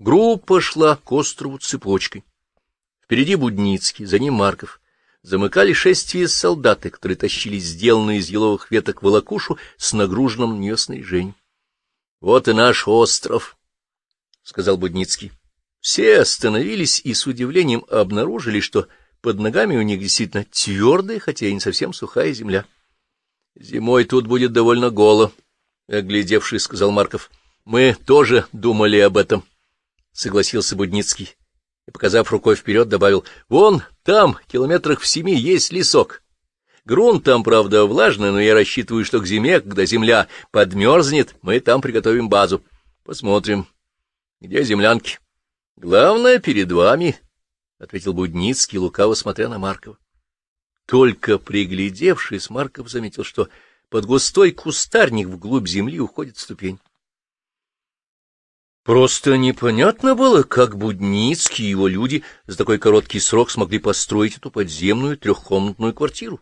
Группа шла к острову цепочкой. Впереди Будницкий, за ним Марков. Замыкали шествие солдаты, которые тащили сделанные из еловых веток волокушу с нагруженным на нее снаряжением. — Вот и наш остров, — сказал Будницкий. Все остановились и с удивлением обнаружили, что под ногами у них действительно твердая, хотя и не совсем сухая земля. — Зимой тут будет довольно голо, — оглядевшись, сказал Марков. — Мы тоже думали об этом, — согласился Будницкий и, показав рукой вперед, добавил, — вон там, километрах в семи, есть лесок. Грунт там, правда, влажный, но я рассчитываю, что к зиме, когда земля подмерзнет, мы там приготовим базу. Посмотрим. Где землянки? Главное, перед вами, — ответил Будницкий, лукаво смотря на Маркова. Только приглядевшись, Марков заметил, что под густой кустарник вглубь земли уходит ступень. Просто непонятно было, как Будницкий и его люди за такой короткий срок смогли построить эту подземную трехкомнатную квартиру.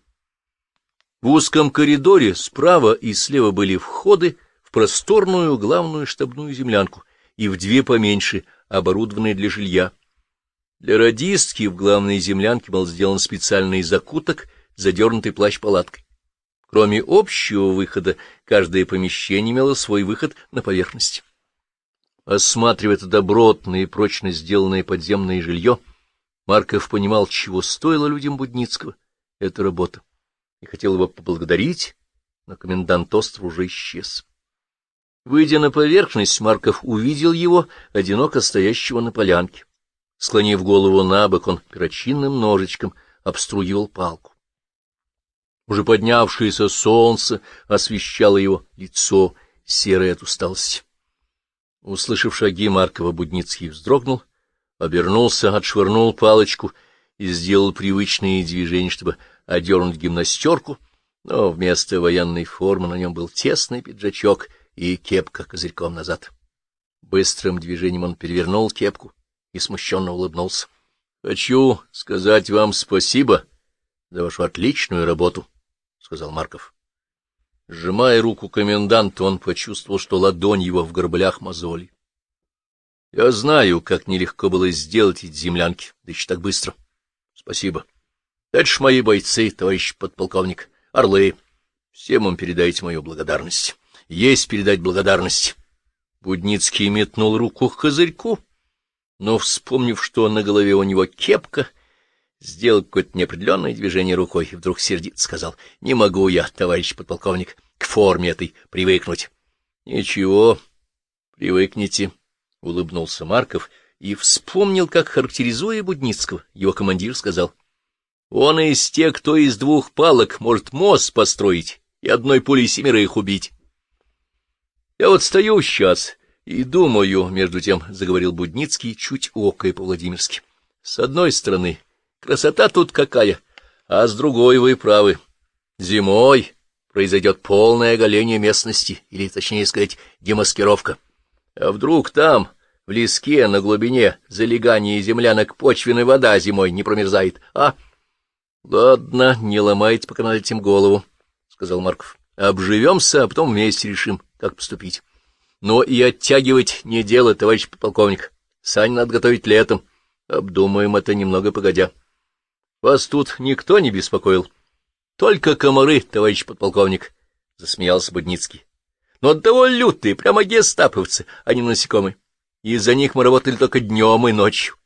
В узком коридоре справа и слева были входы в просторную главную штабную землянку и в две поменьше, оборудованные для жилья. Для радистки в главной землянке был сделан специальный закуток, задернутый плащ-палаткой. Кроме общего выхода, каждое помещение имело свой выход на поверхность. Осматривая это добротное и прочно сделанное подземное жилье, Марков понимал, чего стоило людям Будницкого эта работа, и хотел его поблагодарить, но комендант острова уже исчез. Выйдя на поверхность, Марков увидел его, одиноко стоящего на полянке. Склонив голову на бок, он перочинным ножичком обстругивал палку. Уже поднявшееся солнце освещало его лицо, серое от усталости. Услышав шаги Маркова, Будницкий вздрогнул, обернулся, отшвырнул палочку и сделал привычные движения, чтобы одернуть гимнастерку, но вместо военной формы на нем был тесный пиджачок и кепка козырьком назад. Быстрым движением он перевернул кепку и смущенно улыбнулся. — Хочу сказать вам спасибо за вашу отличную работу, — сказал Марков. Сжимая руку коменданта, он почувствовал, что ладонь его в горблях мозоли. Я знаю, как нелегко было сделать эти землянки, да еще так быстро. Спасибо. Это ж мои бойцы, товарищ подполковник, орлы. Всем им передайте мою благодарность. Есть передать благодарность. Будницкий метнул руку к козырьку, но, вспомнив, что на голове у него кепка, сделал какое-то неопределенное движение рукой и вдруг сердито сказал, — Не могу я, товарищ подполковник, к форме этой привыкнуть. — Ничего, привыкните, — улыбнулся Марков и вспомнил, как, характеризуя Будницкого, его командир сказал, — Он из тех, кто из двух палок может мост построить и одной пулей семерых убить. — Я вот стою сейчас и думаю, — между тем заговорил Будницкий, чуть окой по-владимирски. — С одной стороны... Красота тут какая! А с другой вы правы. Зимой произойдет полное оголение местности, или, точнее сказать, демаскировка. А вдруг там, в леске, на глубине залегания землянок, почвенная вода зимой не промерзает, а? — Ладно, не ломайте пока над этим голову, — сказал Марков. — Обживемся, а потом вместе решим, как поступить. Но и оттягивать не дело, товарищ полковник. Сань надо готовить летом. Обдумаем это немного погодя. Вас тут никто не беспокоил? Только комары, товарищ подполковник, — засмеялся Будницкий. Но оттого лютые, прямо гестаповцы, а не насекомые. Из-за них мы работали только днем и ночью.